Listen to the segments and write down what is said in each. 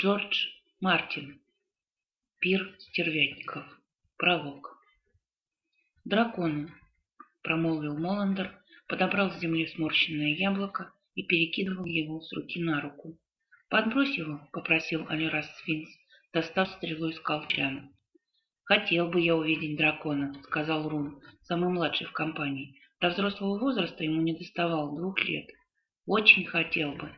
Джордж Мартин. Пир стервятников. Пролог. «Драконы», — промолвил Моландер, подобрал с земли сморщенное яблоко и перекидывал его с руки на руку. «Подбрось его», — попросил Алирас Сфинкс, достав стрелу из колчана. «Хотел бы я увидеть дракона», — сказал Рун, самый младший в компании. До взрослого возраста ему не доставало двух лет. «Очень хотел бы»,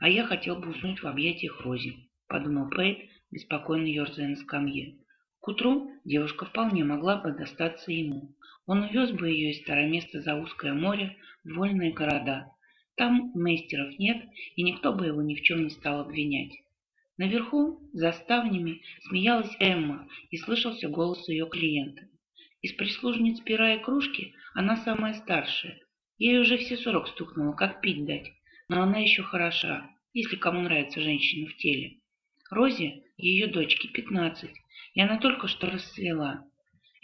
«А я хотел бы уснуть в объятиях Рози», — подумал Пейт, беспокойно ерзая на скамье. К утру девушка вполне могла бы достаться ему. Он увез бы ее из староместа за узкое море в вольные города. Там мейстеров нет, и никто бы его ни в чем не стал обвинять. Наверху, за ставнями, смеялась Эмма, и слышался голос ее клиента. Из прислужниц пера и кружки она самая старшая. Ей уже все сорок стукнуло, как пить дать но она еще хороша, если кому нравится женщина в теле. Розе, ее дочке, пятнадцать, и она только что расцвела.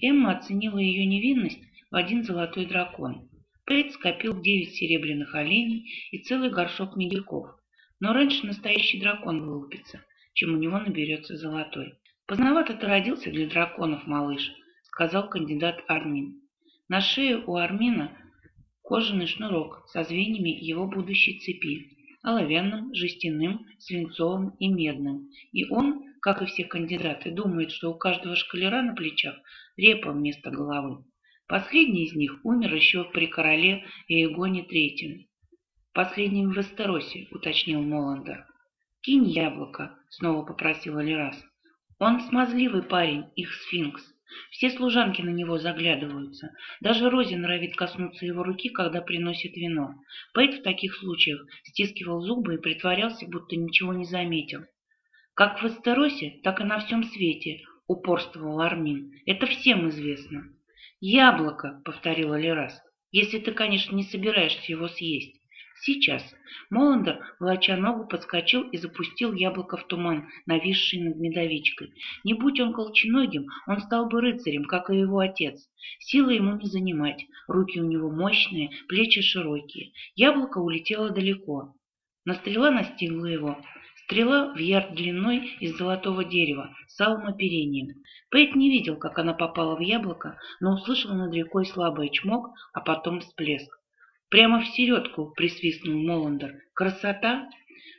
Эмма оценила ее невинность в один золотой дракон. Пейт скопил девять серебряных оленей и целый горшок медиков. Но раньше настоящий дракон вылупится, чем у него наберется золотой. «Поздновато ты родился для драконов, малыш», — сказал кандидат Армин. На шее у Армина кожаный шнурок со звеньями его будущей цепи, оловянным, жестяным, свинцовым и медным. И он, как и все кандидаты, думает, что у каждого шкалера на плечах репа вместо головы. Последний из них умер еще при короле Иегоне Третьем. Последним в Эстеросе, уточнил Моландер. «Кинь яблоко», — снова попросил Алирас. «Он смазливый парень, их сфинкс. Все служанки на него заглядываются. Даже Рози норовит коснуться его руки, когда приносит вино. Пейт в таких случаях стискивал зубы и притворялся, будто ничего не заметил. Как в Эстеросе, так и на всем свете, упорствовал Армин. Это всем известно. «Яблоко», — повторила Лерас, — «если ты, конечно, не собираешься его съесть». Сейчас. Моландер, волоча ногу, подскочил и запустил яблоко в туман, нависший над медовичкой. Не будь он колченогим, он стал бы рыцарем, как и его отец. Силы ему не занимать, руки у него мощные, плечи широкие. Яблоко улетело далеко. Но стрела настигла его. Стрела в ярд длиной из золотого дерева, с алым оперением. Пейт не видел, как она попала в яблоко, но услышал над рекой слабый чмок, а потом всплеск. Прямо в середку присвистнул Моландер. Красота?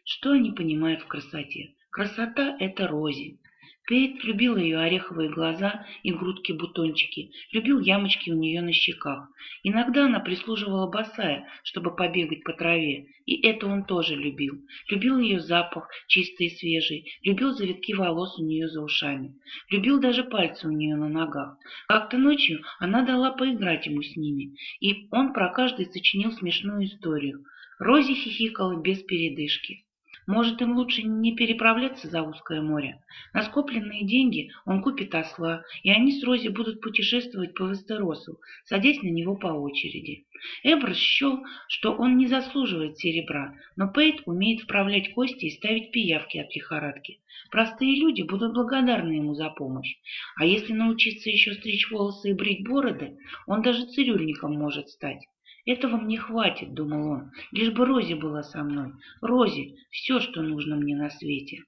Что они понимают в красоте? Красота — это Рози. Кейт любил ее ореховые глаза и грудки-бутончики, любил ямочки у нее на щеках. Иногда она прислуживала босая, чтобы побегать по траве, и это он тоже любил. Любил ее запах, чистый и свежий, любил завитки волос у нее за ушами, любил даже пальцы у нее на ногах. Как-то ночью она дала поиграть ему с ними, и он про каждый сочинил смешную историю. Рози хихикала без передышки. Может, им лучше не переправляться за узкое море? На скопленные деньги он купит осла, и они с Рози будут путешествовать по Вестеросу, садясь на него по очереди. Эброс счел, что он не заслуживает серебра, но Пейт умеет вправлять кости и ставить пиявки от лихорадки. Простые люди будут благодарны ему за помощь. А если научиться еще стричь волосы и брить бороды, он даже цирюльником может стать. «Этого мне хватит», — думал он, — «лишь бы Рози была со мной. Рози — все, что нужно мне на свете».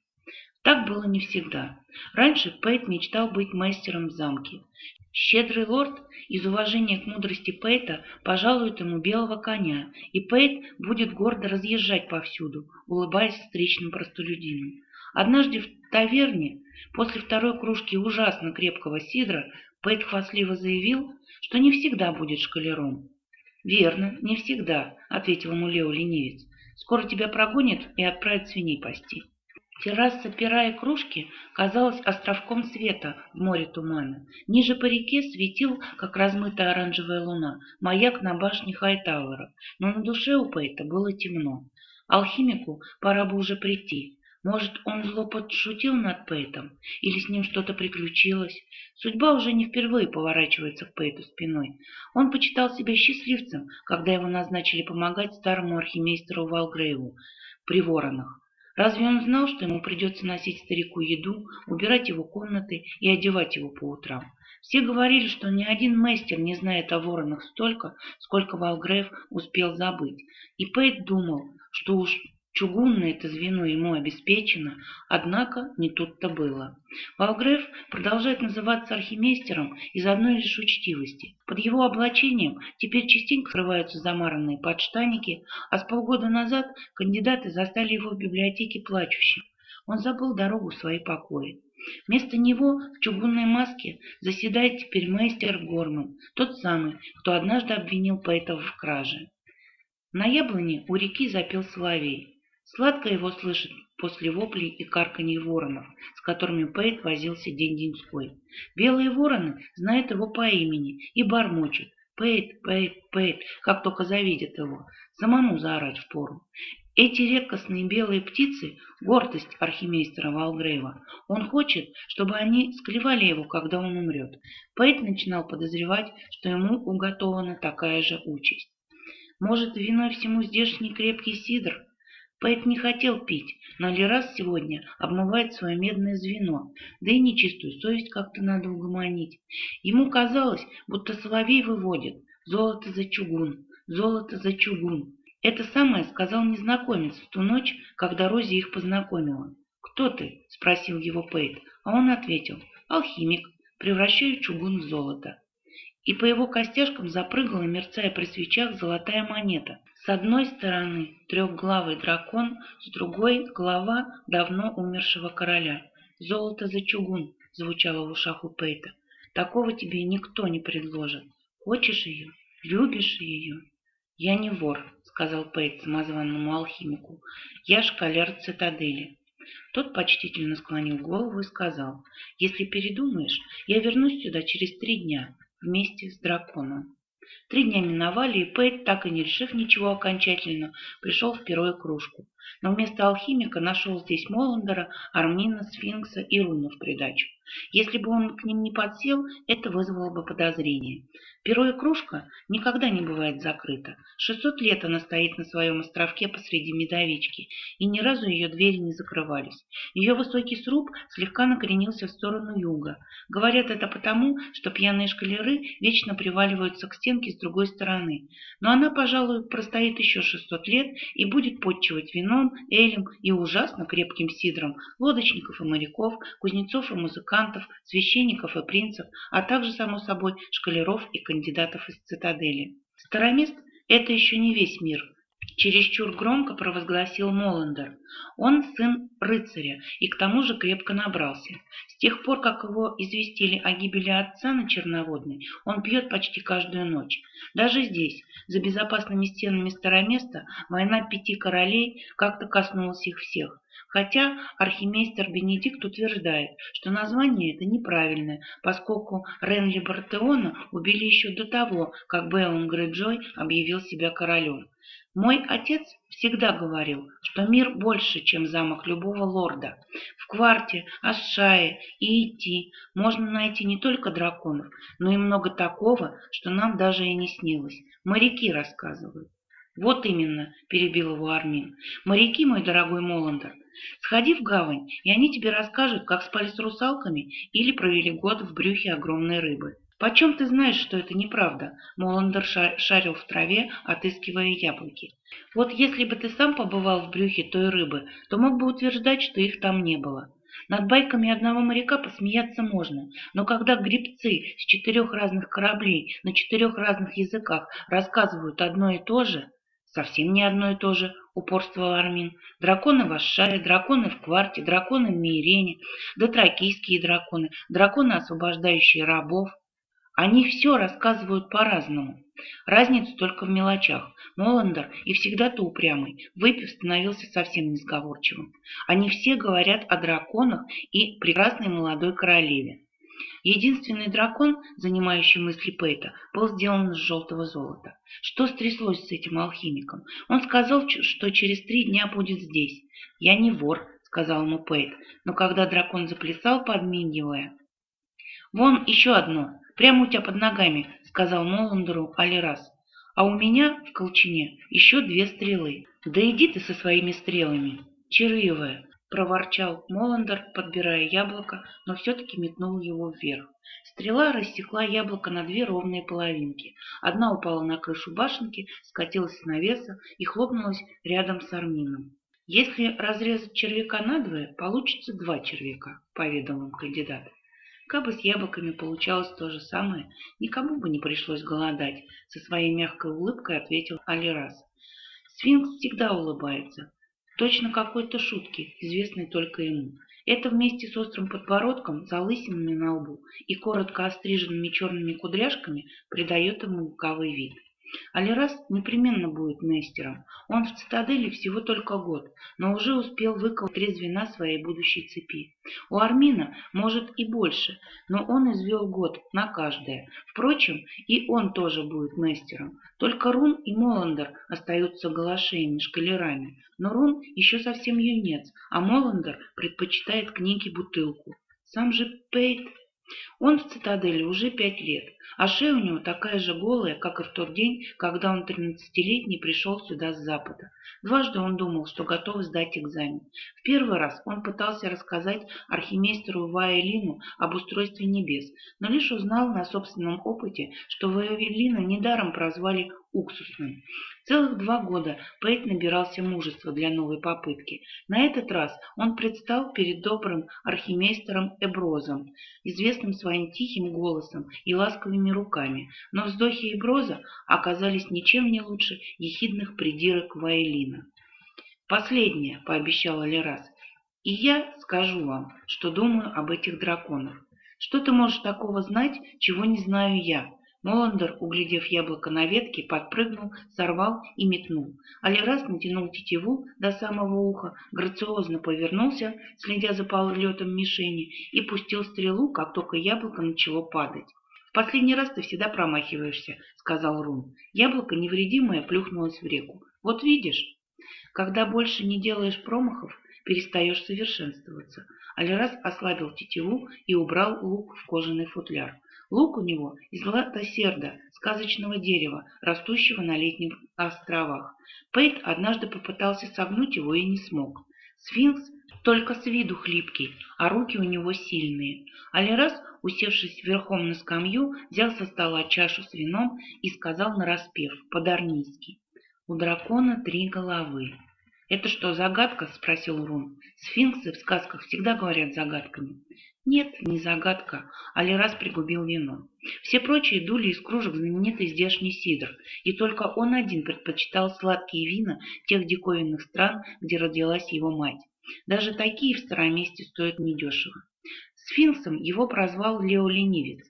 Так было не всегда. Раньше Пейт мечтал быть мастером в замке. Щедрый лорд из уважения к мудрости Пейта пожалует ему белого коня, и Пейт будет гордо разъезжать повсюду, улыбаясь встречным простолюдинам. Однажды в таверне, после второй кружки ужасно крепкого сидра, Пейт хвастливо заявил, что не всегда будет шкалером. «Верно, не всегда», — ответил ему Лео ленивец. «Скоро тебя прогонят и отправят свиней пасти». Терраса пера и кружки казалась островком света в море тумана. Ниже по реке светил, как размытая оранжевая луна, маяк на башне Хайтауэра, но на душе у Пейта было темно. Алхимику пора бы уже прийти. Может, он зло подшутил над Пейтом? Или с ним что-то приключилось? Судьба уже не впервые поворачивается к Пейту спиной. Он почитал себя счастливцем, когда его назначили помогать старому архимейстеру Валгрейву при воронах. Разве он знал, что ему придется носить старику еду, убирать его комнаты и одевать его по утрам? Все говорили, что ни один мастер не знает о воронах столько, сколько Валгрейв успел забыть. И Пейт думал, что уж Чугунное это звено ему обеспечено, однако не тут-то было. Валгреф продолжает называться архимейстером из одной лишь учтивости. Под его облачением теперь частенько скрываются замаранные подштаники, а с полгода назад кандидаты застали его в библиотеке плачущим. Он забыл дорогу в свои покои. Вместо него в чугунной маске заседает теперь мейстер Горман, тот самый, кто однажды обвинил поэтов в краже. На яблоне у реки запел соловей. Сладко его слышит после воплей и карканьей воронов, с которыми Пейт возился день-деньской. Белые вороны знают его по имени и бормочут. Пейт, Пейт, Пейт, как только завидят его. Самому заорать впору. Эти редкостные белые птицы — гордость архимейстера Валгрейва. Он хочет, чтобы они склевали его, когда он умрет. Пейт начинал подозревать, что ему уготована такая же участь. Может, виной всему здешний крепкий сидр? Пэт не хотел пить, но Лерас сегодня обмывает свое медное звено, да и нечистую совесть как-то надо угомонить. Ему казалось, будто соловей выводит «золото за чугун, золото за чугун». Это самое сказал незнакомец в ту ночь, когда Рози их познакомила. «Кто ты?» – спросил его Пейт, а он ответил «Алхимик, превращаю чугун в золото» и по его костяшкам запрыгала, мерцая при свечах, золотая монета. С одной стороны трехглавый дракон, с другой — голова давно умершего короля. «Золото за чугун!» — звучало в ушах у Пейта. «Такого тебе никто не предложит. Хочешь ее? Любишь ее?» «Я не вор», — сказал Пейт самозванному алхимику. «Я шкалер цитадели». Тот почтительно склонил голову и сказал, «Если передумаешь, я вернусь сюда через три дня вместе с драконом. Три дня миновали, и Пейт, так и не решив ничего окончательно, пришел в первую кружку. Но вместо алхимика нашел здесь Моландера, Армина, Сфинкса и Руна в придачу. Если бы он к ним не подсел, это вызвало бы подозрение. Перо кружка никогда не бывает закрыта. Шестьсот лет она стоит на своем островке посреди медовички, и ни разу ее двери не закрывались. Ее высокий сруб слегка накренился в сторону юга. Говорят это потому, что пьяные шкалеры вечно приваливаются к стенке с другой стороны. Но она, пожалуй, простоит еще шестьсот лет и будет подчивать вином, элем и ужасно крепким сидром лодочников и моряков, кузнецов и музыкантов, священников и принцев, а также, само собой, шкалеров и кандидатов из цитадели. Старомест – это еще не весь мир. Чересчур громко провозгласил Моландер. Он сын рыцаря и к тому же крепко набрался. С тех пор, как его известили о гибели отца на Черноводной, он пьет почти каждую ночь. Даже здесь, за безопасными стенами Староместа, война пяти королей как-то коснулась их всех. Хотя архимейстер Бенедикт утверждает, что название это неправильное, поскольку Ренли Бартеона убили еще до того, как Бэллум Грейджой объявил себя королем. Мой отец всегда говорил, что мир больше, чем замок любого лорда. В Кварте, Асшае и Ити можно найти не только драконов, но и много такого, что нам даже и не снилось. Моряки рассказывают. «Вот именно», — перебил его Армин. «Моряки, мой дорогой Моландер, сходи в гавань, и они тебе расскажут, как спали с русалками или провели год в брюхе огромной рыбы». «Почем ты знаешь, что это неправда?» Моландер шарил в траве, отыскивая яблоки. «Вот если бы ты сам побывал в брюхе той рыбы, то мог бы утверждать, что их там не было. Над байками одного моряка посмеяться можно, но когда грибцы с четырех разных кораблей на четырех разных языках рассказывают одно и то же, Совсем не одно и то же, упорствовал Армин. Драконы в Ашшаре, драконы в Кварте, драконы в Мейрене, дотракийские драконы, драконы, освобождающие рабов. Они все рассказывают по-разному. Разница только в мелочах. Моландер и всегда-то упрямый, выпив, становился совсем несговорчивым. Они все говорят о драконах и прекрасной молодой королеве. Единственный дракон, занимающий мысли Пейта, был сделан из желтого золота. Что стряслось с этим алхимиком? Он сказал, что через три дня будет здесь. «Я не вор», — сказал ему Пейт, но когда дракон заплясал, подмигивая... «Вон еще одно, прямо у тебя под ногами», — сказал Моландеру Алирас. «А у меня в колчине еще две стрелы. Да иди ты со своими стрелами, чаривая». — проворчал Моландер, подбирая яблоко, но все-таки метнул его вверх. Стрела рассекла яблоко на две ровные половинки. Одна упала на крышу башенки, скатилась с навеса и хлопнулась рядом с Армином. Если разрезать червяка надвое, получится два червяка, поведал им кандидат. Кабы с яблоками получалось то же самое, никому бы не пришлось голодать, со своей мягкой улыбкой ответил Алирас. Сфинкс всегда улыбается, точно какой-то шутки, известной только ему. Это вместе с острым подбородком, залысинами на лбу и коротко остриженными черными кудряшками придает ему лукавый вид. Алирас непременно будет Нестером. Он в цитадели всего только год, но уже успел выколоть три звена своей будущей цепи. У Армина, может, и больше, но он извел год на каждое. Впрочем, и он тоже будет Нестером. Только Рун и Моландер остаются галашеями, шкалерами. Но Рун еще совсем юнец, а Моландер предпочитает книги бутылку. Сам же Пейт он в цитадели уже пять лет, а шея у него такая же голая, как и в тот день, когда он тринадцатилетний пришел сюда с запада. Дважды он думал, что готов сдать экзамен. В первый раз он пытался рассказать архимейстеру Ваэлину об устройстве небес, но лишь узнал на собственном опыте, что Ваэлина недаром прозвали уксусным. Целых два года Пейт набирался мужества для новой попытки. На этот раз он предстал перед добрым архимейстером Эброзом, известным своим тихим голосом и ласковыми руками, но вздохи Эброза оказались ничем не лучше ехидных придирок Ваэлина. «Последнее», — пообещала Лерас, — «и я скажу вам, что думаю об этих драконах. Что ты можешь такого знать, чего не знаю я?» Моландер, углядев яблоко на ветке, подпрыгнул, сорвал и метнул. Алирас натянул тетиву до самого уха, грациозно повернулся, следя за полетом мишени, и пустил стрелу, как только яблоко начало падать. «В последний раз ты всегда промахиваешься», — сказал Рун. Яблоко невредимое плюхнулось в реку. «Вот видишь, когда больше не делаешь промахов, перестаешь совершенствоваться». Алирас ослабил тетиву и убрал лук в кожаный футляр. Лук у него из латосерда, сказочного дерева, растущего на летних островах. Пейт однажды попытался согнуть его и не смог. Сфинкс только с виду хлипкий, а руки у него сильные. Алирас, усевшись верхом на скамью, взял со стола чашу с вином и сказал нараспев, по-дарнийски. «У дракона три головы». «Это что, загадка?» — спросил Рун. «Сфинксы в сказках всегда говорят загадками». Нет, не загадка, Али раз пригубил вино. Все прочие дули из кружек знаменитый здешний сидр, и только он один предпочитал сладкие вина тех диковинных стран, где родилась его мать. Даже такие в старом месте стоят недешево. Сфинксом его прозвал Лео Ленивец.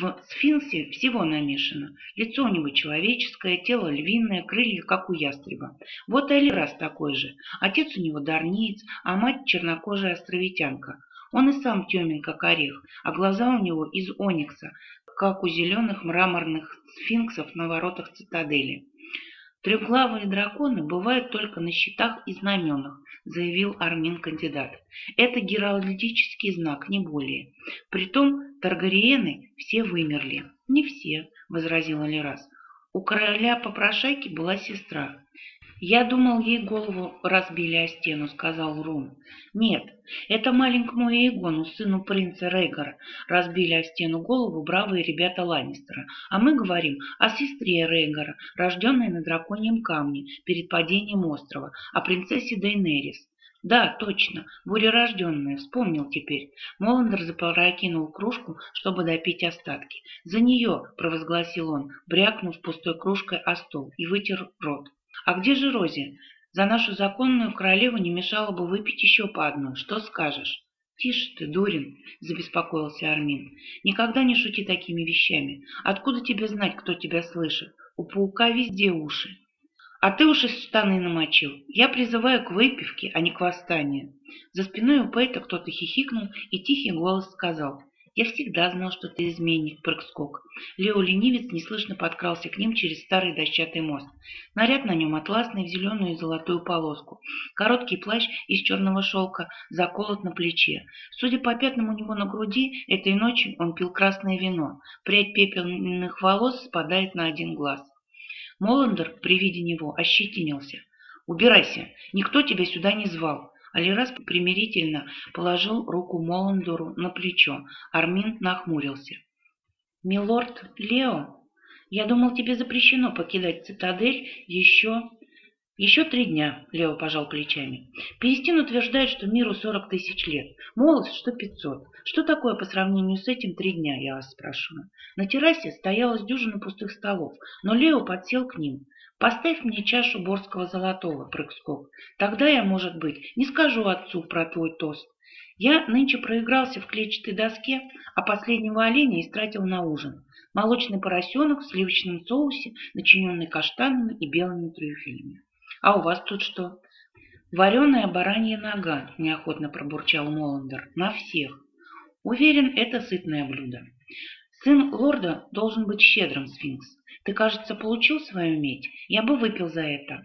В сфинксе всего намешано. Лицо у него человеческое, тело львиное, крылья, как у ястреба. Вот и Алирас такой же. Отец у него дарниец, а мать чернокожая островитянка. Он и сам темен, как орех, а глаза у него из оникса, как у зеленых мраморных сфинксов на воротах цитадели. «Трехглавые драконы бывают только на щитах и знаменах», — заявил Армин-кандидат. «Это геральдический знак, не более. Притом Таргариены все вымерли». «Не все», — возразила Лерас. «У короля попрошайки была сестра. «Я думал, ей голову разбили о стену», — сказал Рун. «Нет, это маленькому Эйгону, сыну принца Рейгара, разбили о стену голову бравые ребята Ланнистера, а мы говорим о сестре Рейгара, рожденной на драконьем камне перед падением острова, о принцессе Дейнерис. Да, точно, бурерожденная, вспомнил теперь. Моландер запрокинул кружку, чтобы допить остатки. «За нее!» — провозгласил он, брякнув пустой кружкой о стол, и вытер рот. «А где же Рози? За нашу законную королеву не мешало бы выпить еще по одной. Что скажешь?» «Тише ты, дурин!» — забеспокоился Армин. «Никогда не шути такими вещами. Откуда тебе знать, кто тебя слышит? У паука везде уши. А ты уж из штаны намочил. Я призываю к выпивке, а не к восстанию». За спиной у Пейта кто-то хихикнул, и тихий голос сказал — «Я всегда знал, что ты изменник, прыг-скок». Лео ленивец неслышно подкрался к ним через старый дощатый мост. Наряд на нем атласный в зеленую и золотую полоску. Короткий плащ из черного шелка заколот на плече. Судя по пятнам у него на груди, этой ночью он пил красное вино. Прядь пепельных волос спадает на один глаз. Моландер при виде него ощетинился. «Убирайся! Никто тебя сюда не звал!» Алирас примирительно положил руку Моландору на плечо. Армин нахмурился. «Милорд Лео, я думал, тебе запрещено покидать цитадель еще...» Еще три дня, Лео пожал плечами. Перестин утверждает, что миру сорок тысяч лет. Молодость, что пятьсот. Что такое по сравнению с этим три дня, я вас спрашиваю. На террасе стоялось дюжина пустых столов, но Лео подсел к ним. Поставь мне чашу борского золотого, прыг-скок. Тогда я, может быть, не скажу отцу про твой тост. Я нынче проигрался в клетчатой доске, а последнего оленя истратил на ужин. Молочный поросенок в сливочном соусе, начиненный каштанами и белыми трюфелями. А у вас тут что? Вареная баранья нога, неохотно пробурчал Моландер. На всех. Уверен, это сытное блюдо. Сын лорда должен быть щедрым, сфинкс. Ты, кажется, получил свою медь. Я бы выпил за это.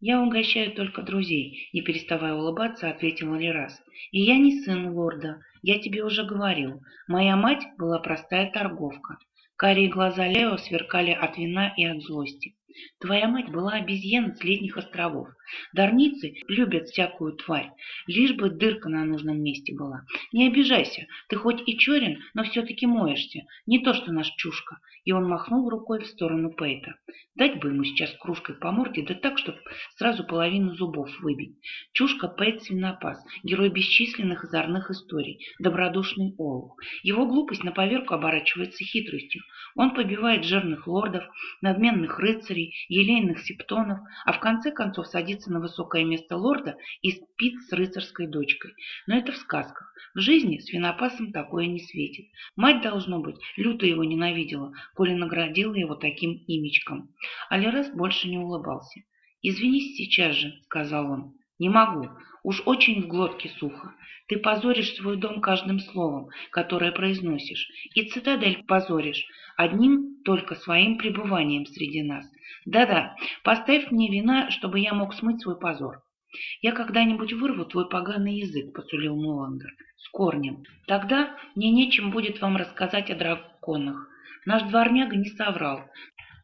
Я угощаю только друзей, не переставая улыбаться, ответил Лерас. И я не сын лорда. Я тебе уже говорил. Моя мать была простая торговка. Карие глаза Лео сверкали от вина и от злости. Твоя мать была обезьяна с летних островов. Дарницы любят всякую тварь, лишь бы дырка на нужном месте была. Не обижайся, ты хоть и черен, но все-таки моешься. Не то, что наш чушка. И он махнул рукой в сторону Пейта. Дать бы ему сейчас кружкой по морде, да так, чтобы сразу половину зубов выбить. Чушка Пейт Свинопас, герой бесчисленных озорных историй, добродушный олух. Его глупость на поверку оборачивается хитростью. Он побивает жирных лордов, надменных рыцарей, елейных септонов, а в конце концов садится на высокое место лорда и спит с рыцарской дочкой. Но это в сказках. В жизни свинопасом такое не светит. Мать, должно быть, люто его ненавидела, коли наградила его таким имечком. Алирес больше не улыбался. «Извинись сейчас же», — сказал он. «Не могу. Уж очень в глотке сухо. Ты позоришь свой дом каждым словом, которое произносишь, и цитадель позоришь, одним только своим пребыванием среди нас. Да-да, поставь мне вина, чтобы я мог смыть свой позор. Я когда-нибудь вырву твой поганый язык, посулил Муландер, с корнем. Тогда мне нечем будет вам рассказать о драконах. Наш дворняга не соврал.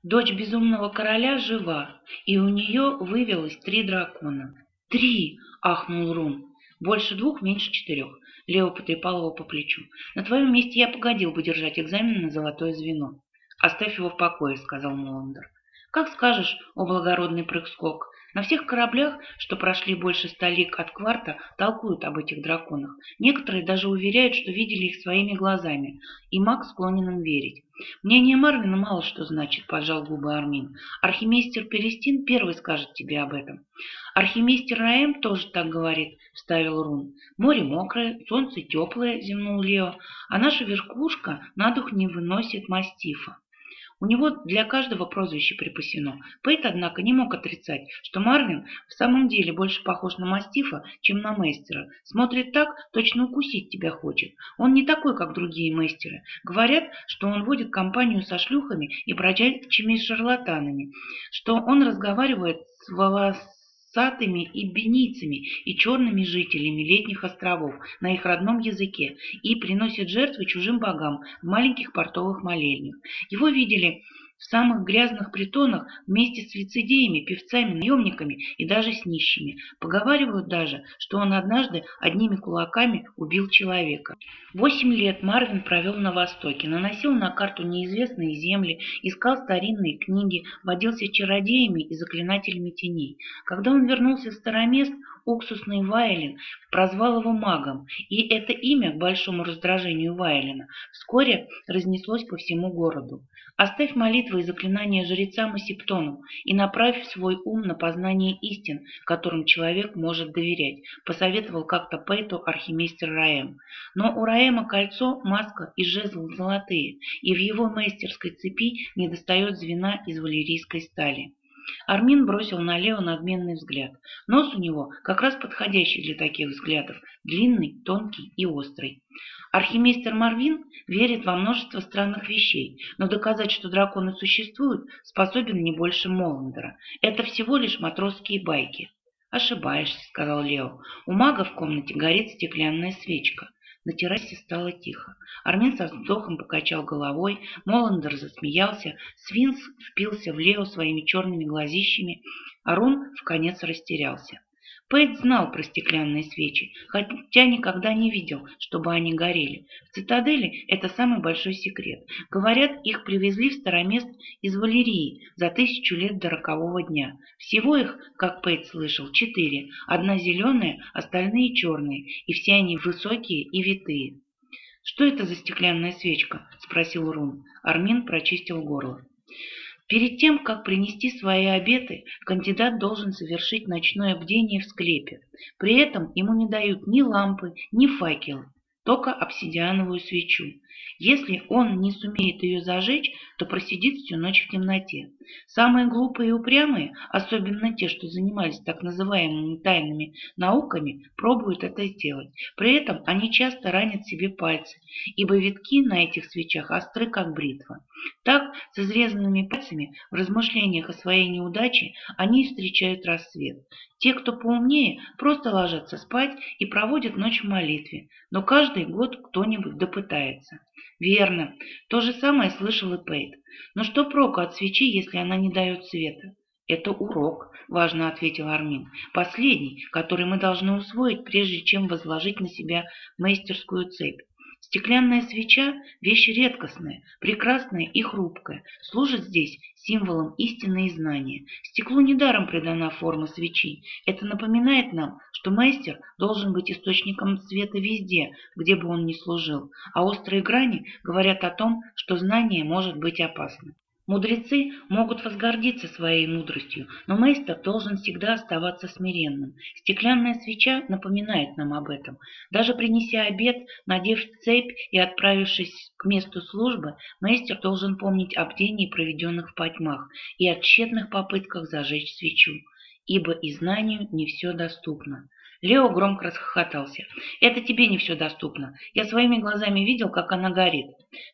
Дочь безумного короля жива, и у нее вывелось три дракона. «Три!» — ахнул Рун. «Больше двух, меньше четырех». Лео потрепал его по плечу. «На твоем месте я погодил бы держать экзамен на золотое звено». «Оставь его в покое», — сказал Моландер. «Как скажешь, о благородный прыг-скок. На всех кораблях, что прошли больше ста лиг от кварта, толкуют об этих драконах. Некоторые даже уверяют, что видели их своими глазами, и маг склонен им верить. Мнение Марвина мало что значит, поджал губы Армин. Архимейстер Перестин первый скажет тебе об этом. Архимейстер Раэм тоже так говорит, вставил Рун. Море мокрое, солнце теплое, зевнул Лео, а наша верхушка на дух не выносит мастифа. У него для каждого прозвище припасено. Пейт, однако, не мог отрицать, что Марвин в самом деле больше похож на мастифа, чем на мастера. Смотрит так, точно укусить тебя хочет. Он не такой, как другие мастеры. Говорят, что он водит компанию со шлюхами и бродячими шарлатанами, что он разговаривает с волос сатыми и беницами и черными жителями летних островов на их родном языке и приносит жертвы чужим богам в маленьких портовых молельнях. Его видели в самых грязных притонах вместе с лицедеями, певцами, наемниками и даже с нищими. Поговаривают даже, что он однажды одними кулаками убил человека. Восемь лет Марвин провел на Востоке, наносил на карту неизвестные земли, искал старинные книги, водился чародеями и заклинателями теней. Когда он вернулся в Старомест, уксусный Вайлен прозвал его магом, и это имя, к большому раздражению Вайлена, вскоре разнеслось по всему городу. Оставь молитвы и заклинания жрецам и септонам и направь свой ум на познание истин, которым человек может доверять, посоветовал как-то Пейту архимейстер Раэм. Но у Раэма кольцо, маска и жезл золотые, и в его мастерской цепи недостает звена из валерийской стали. Армин бросил на Лео надменный взгляд. Нос у него как раз подходящий для таких взглядов, длинный, тонкий и острый. Архимейстер Марвин верит во множество странных вещей, но доказать, что драконы существуют, способен не больше Моландера. Это всего лишь матросские байки. «Ошибаешься», — сказал Лео. «У мага в комнате горит стеклянная свечка. На террасе стало тихо. Армин со вздохом покачал головой, Моландер засмеялся, Свинс впился в Лео своими черными глазищами, а Рун в конец растерялся. Пейт знал про стеклянные свечи, хотя никогда не видел, чтобы они горели. В цитадели это самый большой секрет. Говорят, их привезли в Старомест из Валерии за тысячу лет до рокового дня. Всего их, как Пейт слышал, четыре. Одна зеленая, остальные черные, и все они высокие и витые. «Что это за стеклянная свечка?» – спросил Рун. Армин прочистил горло. Перед тем, как принести свои обеты, кандидат должен совершить ночное бдение в склепе. При этом ему не дают ни лампы, ни факелы, только обсидиановую свечу. Если он не сумеет ее зажечь, то просидит всю ночь в темноте. Самые глупые и упрямые, особенно те, что занимались так называемыми тайными науками, пробуют это сделать. При этом они часто ранят себе пальцы, ибо витки на этих свечах остры, как бритва. Так, с изрезанными пальцами, в размышлениях о своей неудаче, они встречают рассвет. Те, кто поумнее, просто ложатся спать и проводят ночь в молитве, но каждый год кто-нибудь допытается. Верно, то же самое слышал и Пейт. Но что проку от свечи, если она не дает света? Это урок, важно ответил Армин. Последний, который мы должны усвоить, прежде чем возложить на себя мастерскую цепь. Стеклянная свеча – вещь редкостная, прекрасная и хрупкая, служит здесь символом истины и знания. Стеклу недаром придана форма свечи. Это напоминает нам, что мастер должен быть источником света везде, где бы он ни служил, а острые грани говорят о том, что знание может быть опасно. Мудрецы могут возгордиться своей мудростью, но мейстер должен всегда оставаться смиренным. Стеклянная свеча напоминает нам об этом. Даже принеся обед, надев цепь и отправившись к месту службы, мейстер должен помнить о бдении, проведенных в потьмах, и о тщетных попытках зажечь свечу, ибо и знанию не все доступно. Лео громко расхохотался. «Это тебе не все доступно. Я своими глазами видел, как она горит».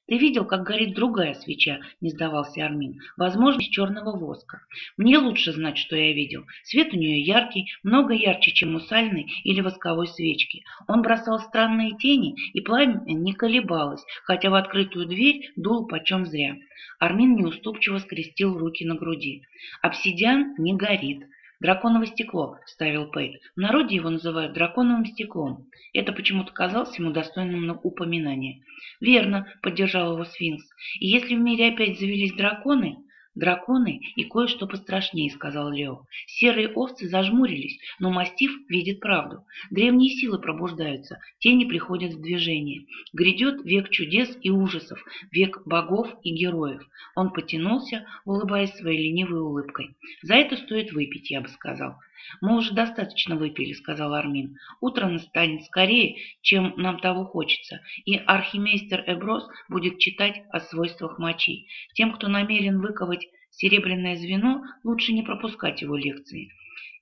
«Ты видел, как горит другая свеча?» – не сдавался Армин. «Возможно, из черного воска. Мне лучше знать, что я видел. Свет у нее яркий, много ярче, чем у сальной или восковой свечки. Он бросал странные тени, и пламя не колебалось, хотя в открытую дверь дул почем зря». Армин неуступчиво скрестил руки на груди. «Обсидиан не горит». «Драконово стекло», — вставил Пейт. В народе его называют драконовым стеклом. Это почему-то казалось ему достойным упоминания. «Верно», — поддержал его Сфинкс. «И если в мире опять завелись драконы...» «Драконы и кое-что пострашнее», — сказал Лео. Серые овцы зажмурились, но мастиф видит правду. Древние силы пробуждаются, тени приходят в движение. Грядет век чудес и ужасов, век богов и героев. Он потянулся, улыбаясь своей ленивой улыбкой. «За это стоит выпить, я бы сказал». «Мы уже достаточно выпили», — сказал Армин. «Утро настанет скорее, чем нам того хочется, и архимейстер Эброс будет читать о свойствах мочи. Тем, кто намерен выковать серебряное звено, лучше не пропускать его лекции».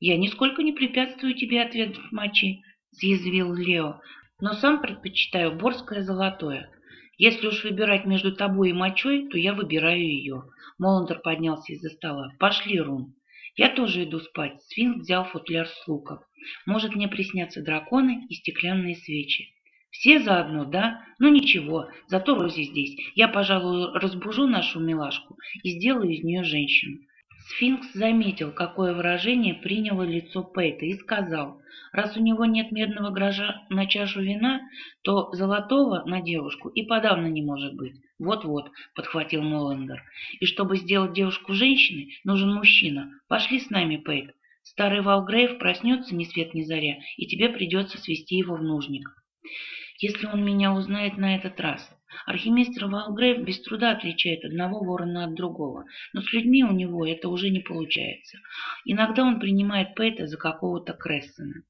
«Я нисколько не препятствую тебе ответов мочи», — съязвил Лео, «но сам предпочитаю борское золотое». Если уж выбирать между тобой и мочой, то я выбираю ее. Моландер поднялся из-за стола. Пошли, Рун. Я тоже иду спать. Свинг взял футляр с луком. Может, мне приснятся драконы и стеклянные свечи. Все заодно, да? Ну ничего, зато Рози здесь. Я, пожалуй, разбужу нашу милашку и сделаю из нее женщину. Сфинкс заметил, какое выражение приняло лицо Пейта, и сказал, раз у него нет медного гроша на чашу вина, то золотого на девушку и подавно не может быть. Вот-вот, подхватил Молландер. И чтобы сделать девушку женщиной, нужен мужчина. Пошли с нами, Пейт. Старый Валгрейв проснется ни свет ни заря, и тебе придется свести его в нужник. Если он меня узнает на этот раз, Архимейстр Валгрейв без труда отличает одного ворона от другого, но с людьми у него это уже не получается. Иногда он принимает Пейта за какого-то Крессена.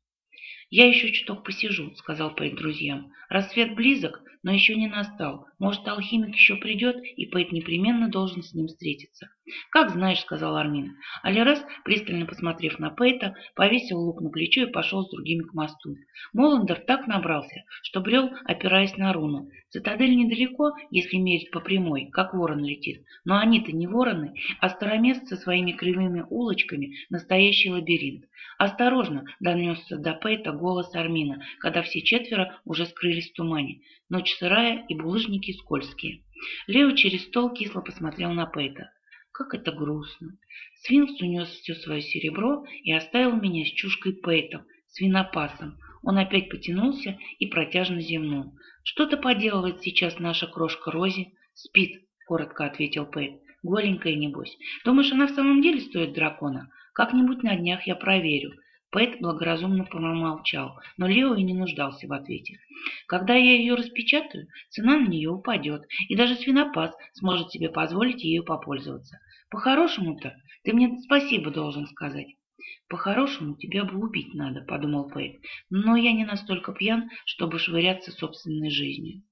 «Я еще чуток посижу», — сказал Пейт друзьям. «Рассвет близок, но еще не настал. Может, алхимик еще придет, и Пейт непременно должен с ним встретиться». «Как знаешь», — сказал Армин. Алирас, пристально посмотрев на Пейта, повесил лук на плечо и пошел с другими к мосту. Моландер так набрался, что брел, опираясь на руну. Цитадель недалеко, если мерить по прямой, как ворон летит. Но они-то не вороны, а старомест со своими кривыми улочками — настоящий лабиринт. «Осторожно!» — донесся до Пейта голос Армина, когда все четверо уже скрылись в тумане. Ночь сырая и булыжники скользкие. Лео через стол кисло посмотрел на Пейта. Как это грустно. Свинкс унес все свое серебро и оставил меня с чушкой Пейтом, свинопасом. Он опять потянулся и протяжно зевнул. «Что-то поделывает сейчас наша крошка Рози?» «Спит», — коротко ответил Пейт. «Голенькая, небось. Думаешь, она в самом деле стоит дракона? Как-нибудь на днях я проверю». Пэт благоразумно промолчал, но Лео и не нуждался в ответе. «Когда я ее распечатаю, цена на нее упадет, и даже свинопас сможет себе позволить ею попользоваться. По-хорошему-то ты мне спасибо должен сказать». «По-хорошему тебя бы убить надо», — подумал Пэт, «но я не настолько пьян, чтобы швыряться собственной жизнью».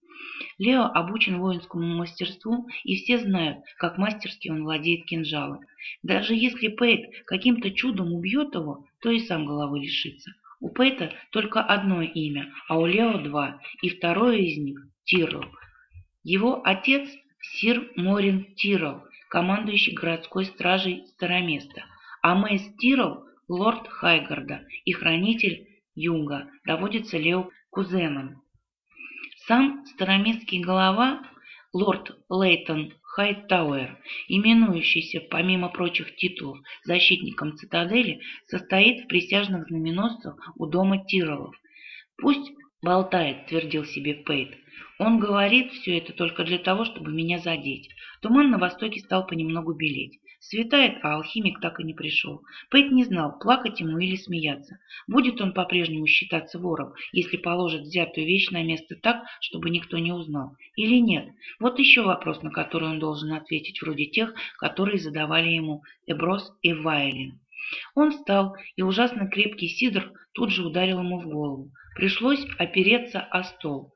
Лео обучен воинскому мастерству, и все знают, как мастерски он владеет кинжалом. Даже если Пейт каким-то чудом убьет его, то и сам головы лишится. У Пейта только одно имя, а у Лео два, и второе из них – Тирл. Его отец – Сир Морин Тирл, командующий городской стражей Староместа, а Мэйс Тирл – лорд Хайгарда и хранитель Юга, доводится Лео кузеном. Сам староместский голова, лорд Лейтон Хайтауэр, именующийся, помимо прочих титулов, защитником цитадели, состоит в присяжных знаменосцах у дома Тиролов. «Пусть болтает», — твердил себе Пейт. «Он говорит все это только для того, чтобы меня задеть». Туман на востоке стал понемногу белеть. Светает, а алхимик так и не пришел. Пэт не знал, плакать ему или смеяться. Будет он по-прежнему считаться вором, если положит взятую вещь на место так, чтобы никто не узнал. Или нет? Вот еще вопрос, на который он должен ответить, вроде тех, которые задавали ему Эброс и Вайлин. Он встал, и ужасно крепкий сидр тут же ударил ему в голову. Пришлось опереться о стол.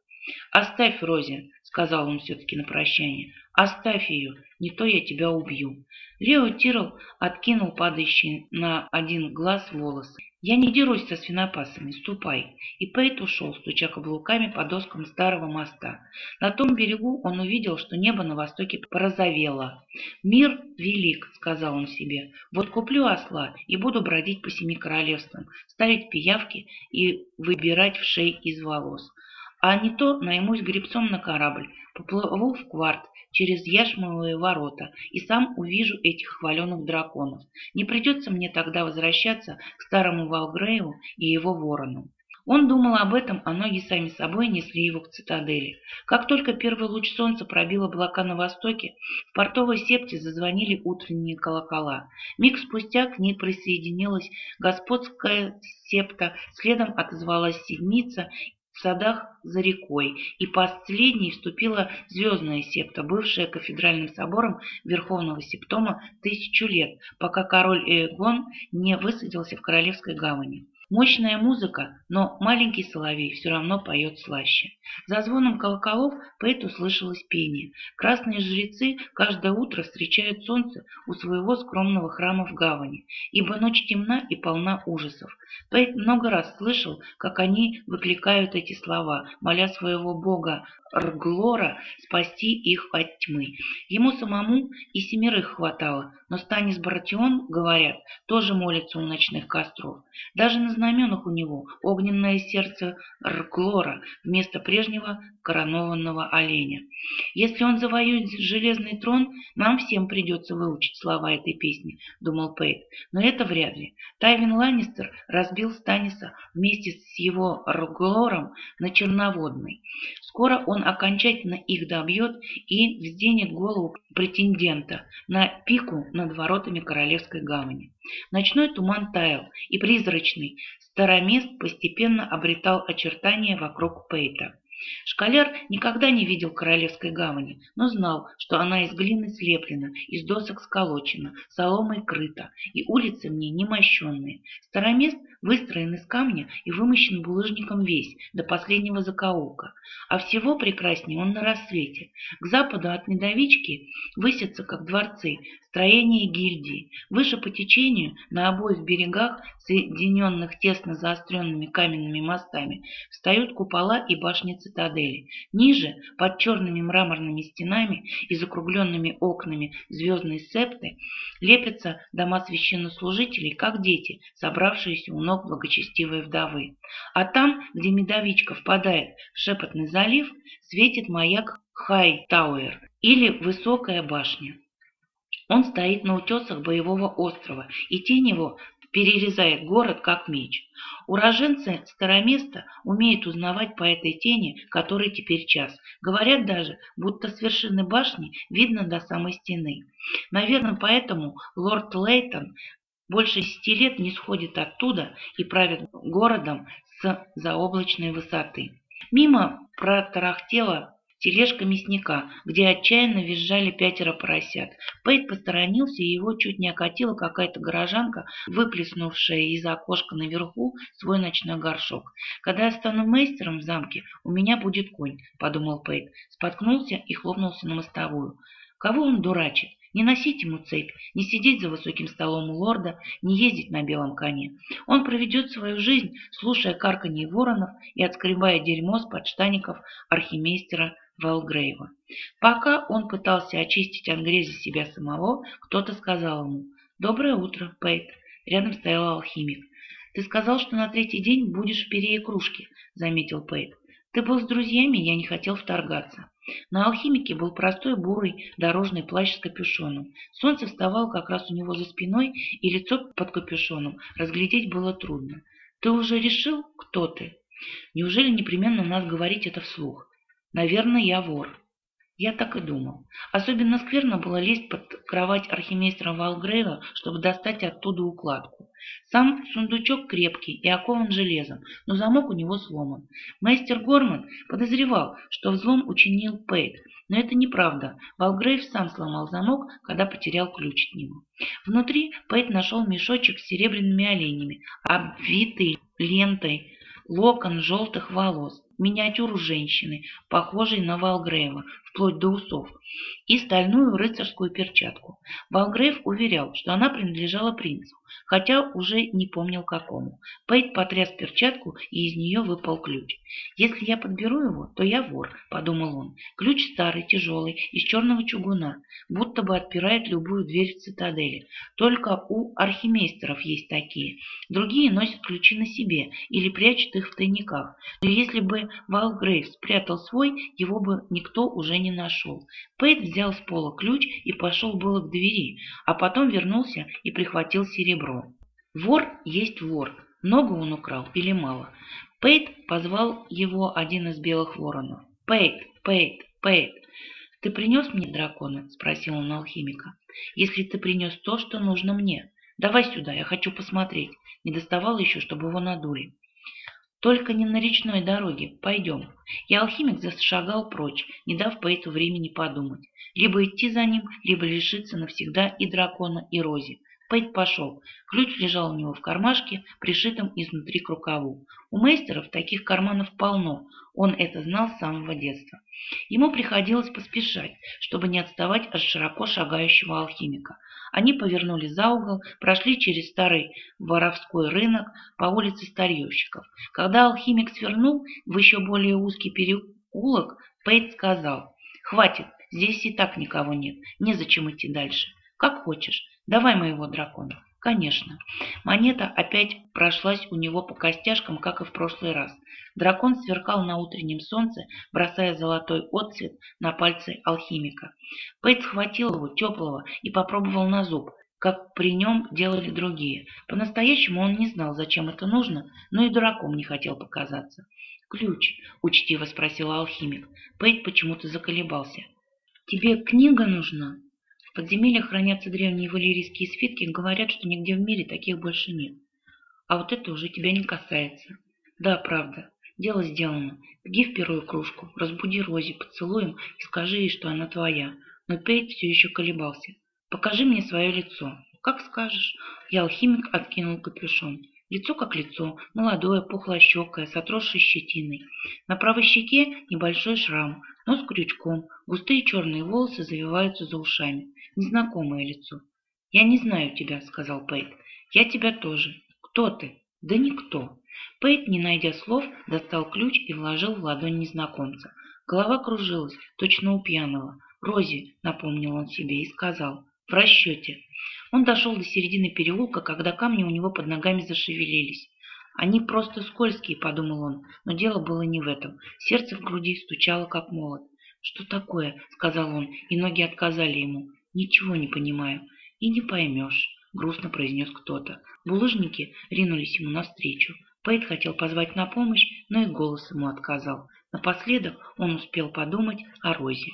«Оставь, Рози», — сказал он все-таки на прощание. «Оставь ее, не то я тебя убью». Лео Тирл откинул падающие на один глаз волосы. «Я не дерусь со свинопасами, ступай!» И Пейт ушел, стуча каблуками по доскам старого моста. На том берегу он увидел, что небо на востоке порозовело. «Мир велик», — сказал он себе. «Вот куплю осла и буду бродить по семи королевствам, ставить пиявки и выбирать в шей из волос. А не то наймусь гребцом на корабль, поплыву в кварт через яшмовые ворота и сам увижу этих хваленых драконов. Не придется мне тогда возвращаться к старому Валгрею и его ворону. Он думал об этом, а ноги сами собой несли его к цитадели. Как только первый луч солнца пробил облака на востоке, в портовой септе зазвонили утренние колокола. Миг спустя к ней присоединилась господская септа, следом отозвалась седмица садах за рекой, и последней вступила звездная септа, бывшая кафедральным собором Верховного Септома тысячу лет, пока король Ээгон не высадился в Королевской гавани. Мощная музыка, но маленький соловей все равно поет слаще. За звоном колоколов Пейт услышалось пение. Красные жрецы каждое утро встречают солнце у своего скромного храма в гавани, ибо ночь темна и полна ужасов. Пейт много раз слышал, как они выкликают эти слова, моля своего бога Рглора спасти их от тьмы. Ему самому и семерых хватало, но Станис Баратион, говорят, тоже молится у ночных костров. Даже на знаменах у него огненное сердце Рглора вместо прежнего коронованного оленя. Если он завоюет железный трон, нам всем придется выучить слова этой песни, думал Пейт. Но это вряд ли. Тайвин Ланнистер разбил Станиса вместе с его Рглором на Черноводной. Скоро он окончательно их добьет и взденет голову претендента на пику над воротами Королевской гавани. Ночной туман таял, и призрачный старомест постепенно обретал очертания вокруг Пейта. Школяр никогда не видел Королевской гавани, но знал, что она из глины слеплена, из досок сколочена, соломой крыта, и улицы в ней немощенные. Старомест выстроен из камня и вымощен булыжником весь, до последнего закоулка. А всего прекраснее он на рассвете. К западу от Медовички высятся, как дворцы, строения гильдии. Выше по течению, на обоих берегах, соединенных тесно заостренными каменными мостами, встают купола и башни. Ниже, под черными мраморными стенами и закругленными окнами звездной септы, лепятся дома священнослужителей, как дети, собравшиеся у ног благочестивой вдовы. А там, где Медовичка впадает в шепотный залив, светит маяк Хайтауэр или Высокая башня. Он стоит на утесах боевого острова, и тень его перерезает город, как меч. Уроженцы Староместа умеют узнавать по этой тени, который теперь час. Говорят даже, будто с вершины башни видно до самой стены. Наверное, поэтому лорд Лейтон больше десяти лет не сходит оттуда и правит городом с заоблачной высоты. Мимо протарахтела тележка мясника, где отчаянно визжали пятеро поросят. Пейт посторонился, и его чуть не окатила какая-то горожанка, выплеснувшая из окошка наверху свой ночной горшок. «Когда я стану мейстером в замке, у меня будет конь», — подумал Пейт. Споткнулся и хлопнулся на мостовую. Кого он дурачит? Не носить ему цепь, не сидеть за высоким столом у лорда, не ездить на белом коне. Он проведет свою жизнь, слушая карканье воронов и отскребая дерьмо с подштаников архимейстера Валгрейва. Пока он пытался очистить от грязи себя самого, кто-то сказал ему «Доброе утро, Пейт». Рядом стоял алхимик. «Ты сказал, что на третий день будешь в перее кружки», — заметил Пейт. «Ты был с друзьями, я не хотел вторгаться». На алхимике был простой бурый дорожный плащ с капюшоном. Солнце вставало как раз у него за спиной, и лицо под капюшоном разглядеть было трудно. «Ты уже решил, кто ты? Неужели непременно надо говорить это вслух? Наверное, я вор. Я так и думал. Особенно скверно было лезть под кровать архимейстра Валгрейва, чтобы достать оттуда укладку. Сам сундучок крепкий и окован железом, но замок у него сломан. Мастер Горман подозревал, что взлом учинил Пейт, но это неправда. Валгрейв сам сломал замок, когда потерял ключ от него. Внутри Пейт нашел мешочек с серебряными оленями, обвитый лентой локон желтых волос миниатюру женщины, похожей на Валгрейва, вплоть до усов, и стальную рыцарскую перчатку. Валгрейв уверял, что она принадлежала принцу, хотя уже не помнил какому. Пейт потряс перчатку, и из нее выпал ключ. «Если я подберу его, то я вор», — подумал он. «Ключ старый, тяжелый, из черного чугуна, будто бы отпирает любую дверь в цитадели. Только у архимейстеров есть такие. Другие носят ключи на себе или прячут их в тайниках. Но если бы Валгрейв спрятал свой, его бы никто уже не нашел. Пейт взял с пола ключ и пошел было к двери, а потом вернулся и прихватил серебро. Вор есть вор. Много он украл или мало? Пейт позвал его один из белых воронов. «Пейт, Пейт, Пейт, ты принес мне дракона?» – спросил он алхимика. «Если ты принес то, что нужно мне. Давай сюда, я хочу посмотреть. Не доставало еще, чтобы его надули». Только не на речной дороге. Пойдем. И алхимик зашагал прочь, не дав Пейту времени подумать. Либо идти за ним, либо лишиться навсегда и дракона, и Рози. Пейт пошел. Ключ лежал у него в кармашке, пришитом изнутри к рукаву. У мейстеров таких карманов полно, он это знал с самого детства. Ему приходилось поспешать, чтобы не отставать от широко шагающего алхимика. Они повернули за угол, прошли через старый воровской рынок по улице старьевщиков. Когда алхимик свернул в еще более узкий переулок, Пейт сказал, «Хватит, здесь и так никого нет, незачем идти дальше. Как хочешь, давай моего дракона». Конечно. Монета опять прошлась у него по костяшкам, как и в прошлый раз. Дракон сверкал на утреннем солнце, бросая золотой отцвет на пальцы алхимика. Пейт схватил его, теплого, и попробовал на зуб, как при нем делали другие. По-настоящему он не знал, зачем это нужно, но и дураком не хотел показаться. «Ключ?» – учтиво спросил алхимик. Пейт почему-то заколебался. «Тебе книга нужна?» В подземельях хранятся древние валерийские свитки, говорят, что нигде в мире таких больше нет. А вот это уже тебя не касается. Да, правда. Дело сделано. Беги в первую кружку, разбуди Рози, поцелуем и скажи ей, что она твоя. Но Пейт все еще колебался. Покажи мне свое лицо. Как скажешь. И алхимик откинул капюшон. Лицо как лицо, молодое, пухлощекое, с отросшей щетиной. На правой щеке небольшой шрам, нос крючком, густые черные волосы завиваются за ушами. Незнакомое лицо. «Я не знаю тебя», — сказал Пейт. «Я тебя тоже. Кто ты?» «Да никто». Пейт, не найдя слов, достал ключ и вложил в ладонь незнакомца. Голова кружилась, точно у пьяного. «Рози», — напомнил он себе и сказал, — «в расчете». Он дошел до середины переулка, когда камни у него под ногами зашевелились. «Они просто скользкие», — подумал он, но дело было не в этом. Сердце в груди стучало, как молот. «Что такое?» — сказал он, и ноги отказали ему. «Ничего не понимаю и не поймешь», — грустно произнес кто-то. Булыжники ринулись ему навстречу. Пейт хотел позвать на помощь, но и голос ему отказал. Напоследок он успел подумать о Розе.